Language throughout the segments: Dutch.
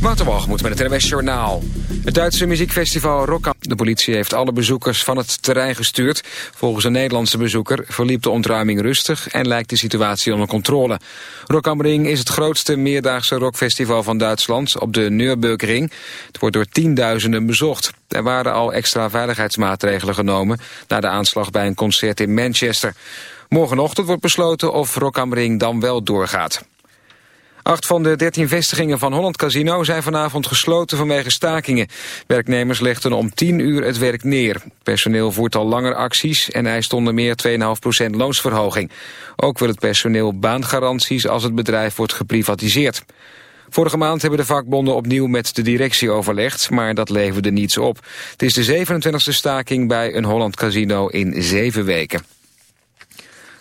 Waterwalgemoed met het NWS Journaal. Het Duitse muziekfestival Rock De politie heeft alle bezoekers van het terrein gestuurd. Volgens een Nederlandse bezoeker verliep de ontruiming rustig... en lijkt de situatie onder controle. Rock am Ring is het grootste meerdaagse rockfestival van Duitsland... op de Nürburgring. Het wordt door tienduizenden bezocht. Er waren al extra veiligheidsmaatregelen genomen... na de aanslag bij een concert in Manchester. Morgenochtend wordt besloten of Rock am Ring dan wel doorgaat. Acht van de dertien vestigingen van Holland Casino zijn vanavond gesloten vanwege stakingen. Werknemers legden om 10 uur het werk neer. Personeel voert al langer acties en eist onder meer 2,5% loonsverhoging. Ook wil het personeel baangaranties als het bedrijf wordt geprivatiseerd. Vorige maand hebben de vakbonden opnieuw met de directie overlegd, maar dat leverde niets op. Het is de 27e staking bij een Holland Casino in zeven weken.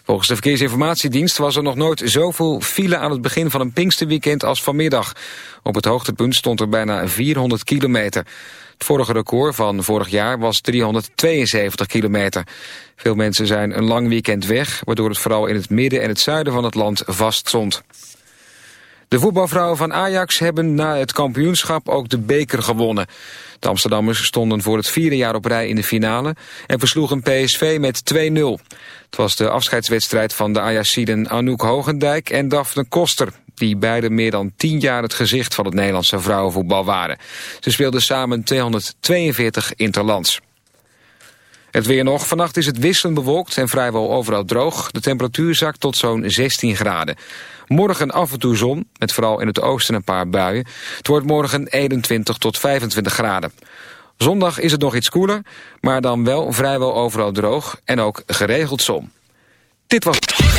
Volgens de Verkeersinformatiedienst was er nog nooit zoveel file aan het begin van een Pinksterweekend als vanmiddag. Op het hoogtepunt stond er bijna 400 kilometer. Het vorige record van vorig jaar was 372 kilometer. Veel mensen zijn een lang weekend weg, waardoor het vooral in het midden en het zuiden van het land vast stond. De voetbalvrouwen van Ajax hebben na het kampioenschap ook de beker gewonnen. De Amsterdammers stonden voor het vierde jaar op rij in de finale en versloegen PSV met 2-0. Het was de afscheidswedstrijd van de Ajaxiden Anouk Hogendijk en Daphne Koster, die beide meer dan tien jaar het gezicht van het Nederlandse vrouwenvoetbal waren. Ze speelden samen 242 interlands. Het weer nog. Vannacht is het wisselend bewolkt en vrijwel overal droog. De temperatuur zakt tot zo'n 16 graden. Morgen af en toe zon, met vooral in het oosten een paar buien. Het wordt morgen 21 tot 25 graden. Zondag is het nog iets koeler, maar dan wel vrijwel overal droog en ook geregeld zon. Dit was...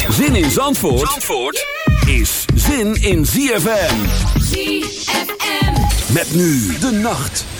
Zin in Zandvoort, Zandvoort is zin in ZFM. ZFM. Met nu de nacht.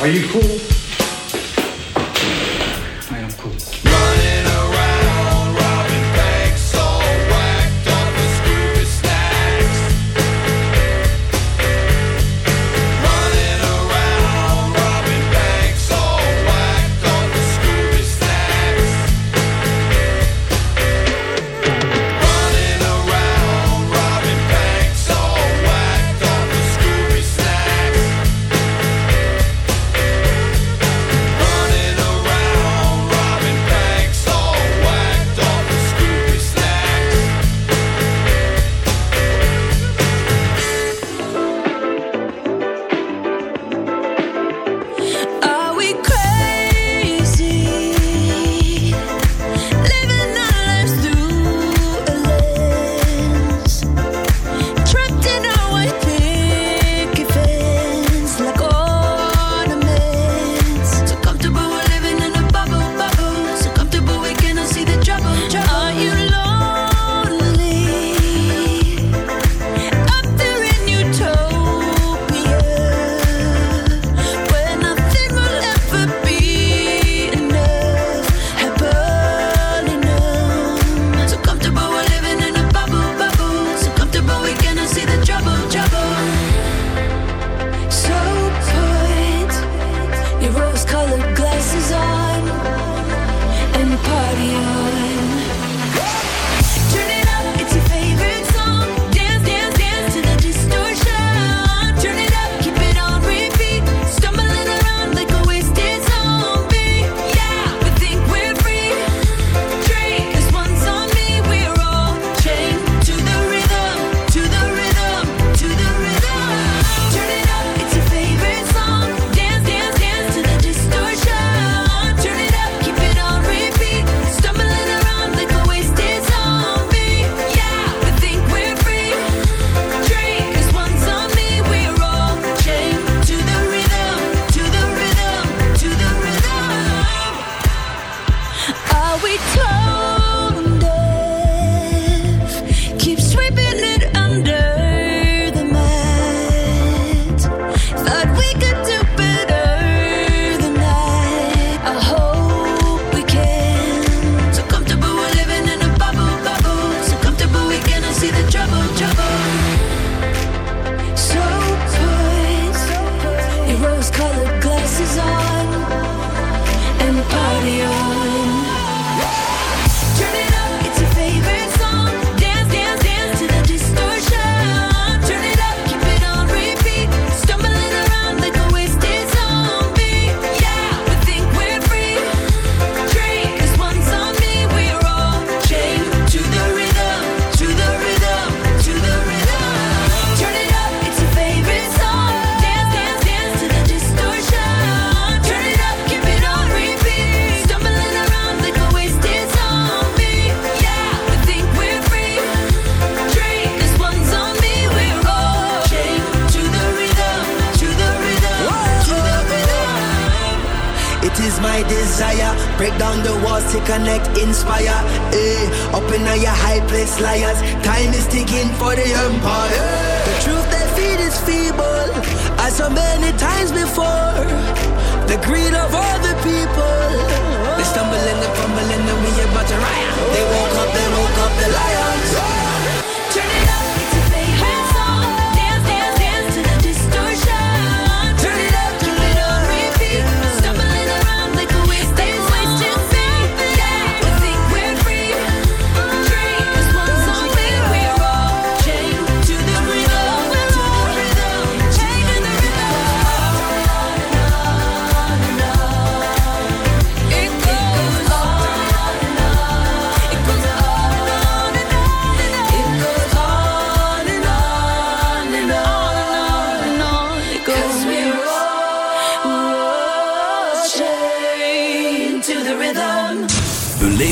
Are you cool?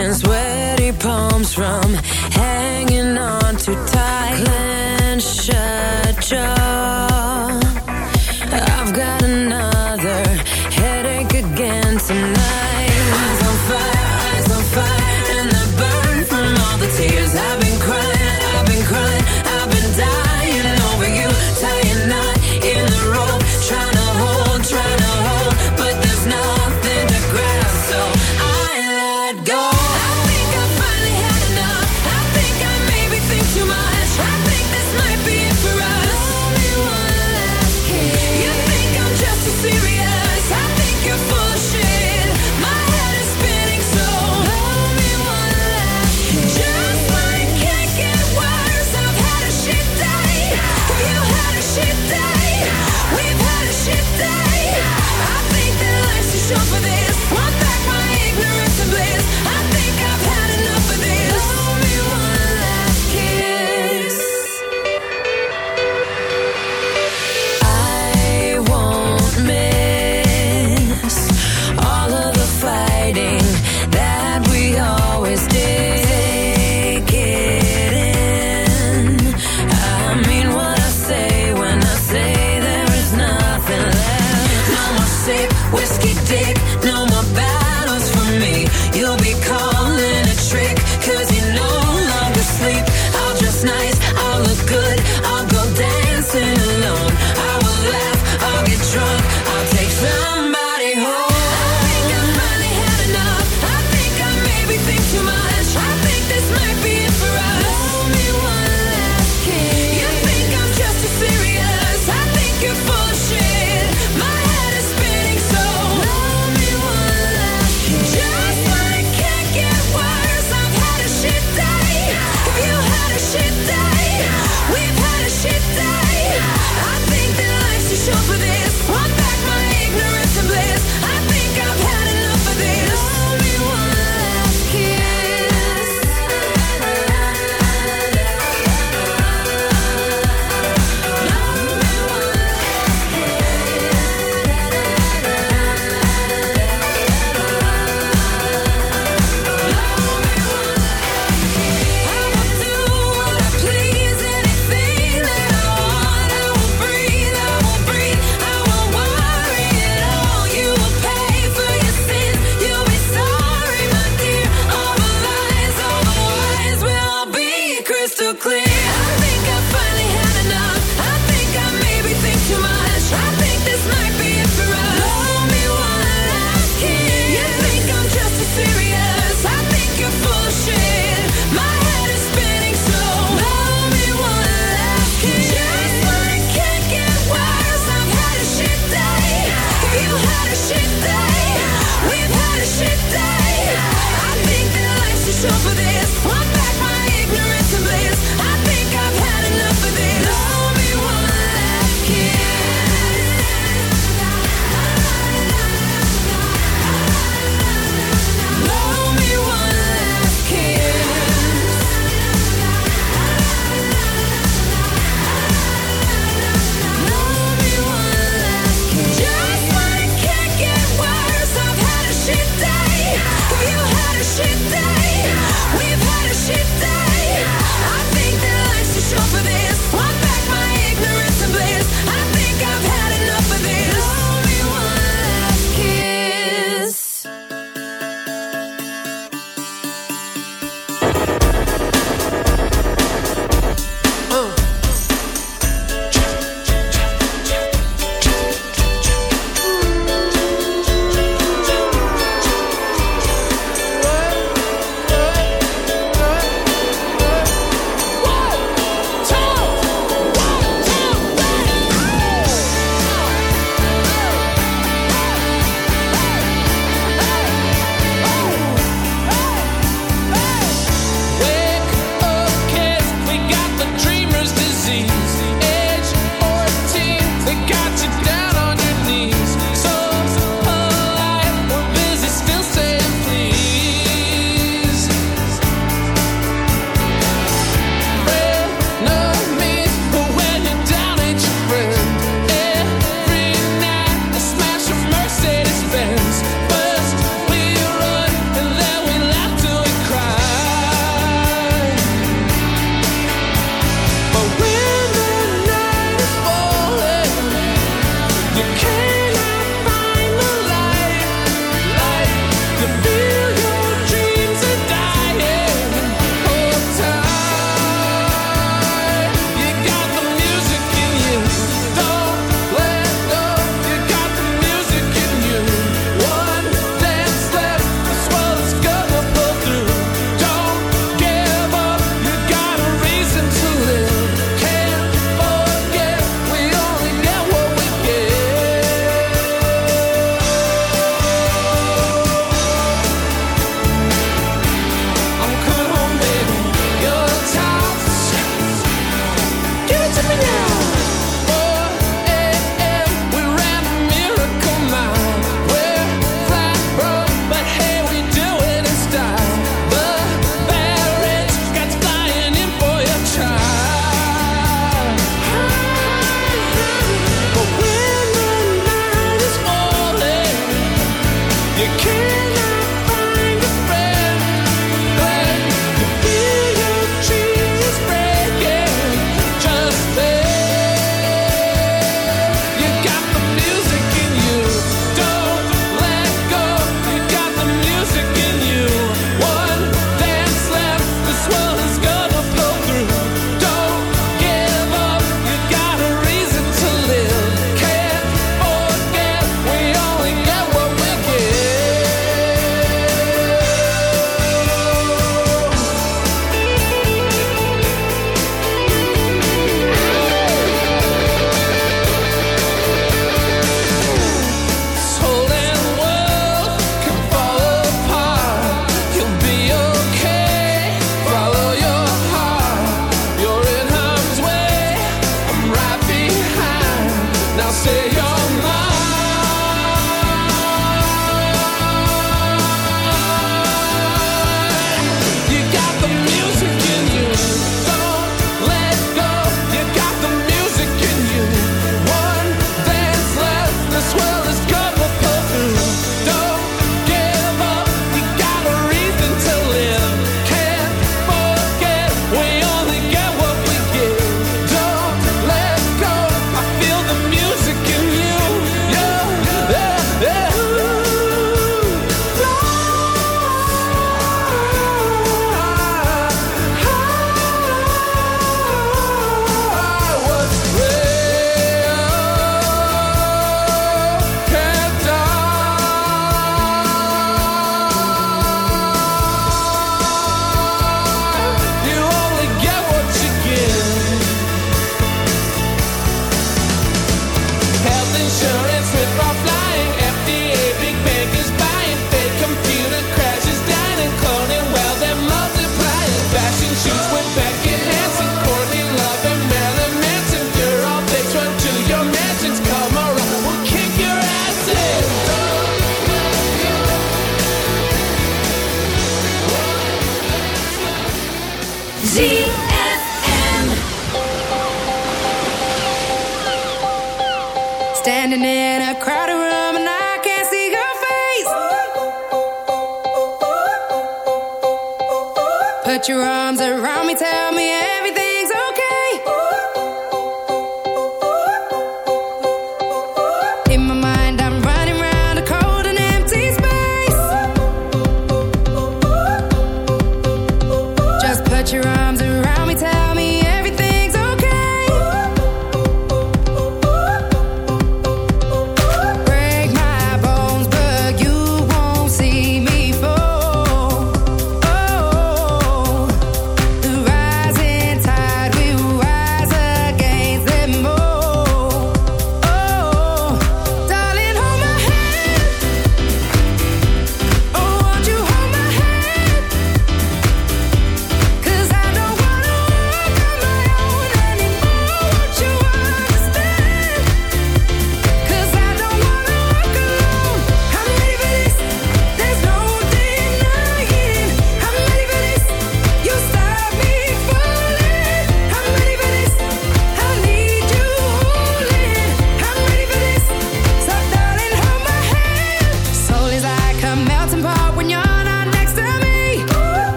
and sweaty palms from. Hand